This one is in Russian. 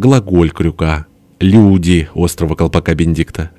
глаголь крюка, люди острова Колпака Бенедикта,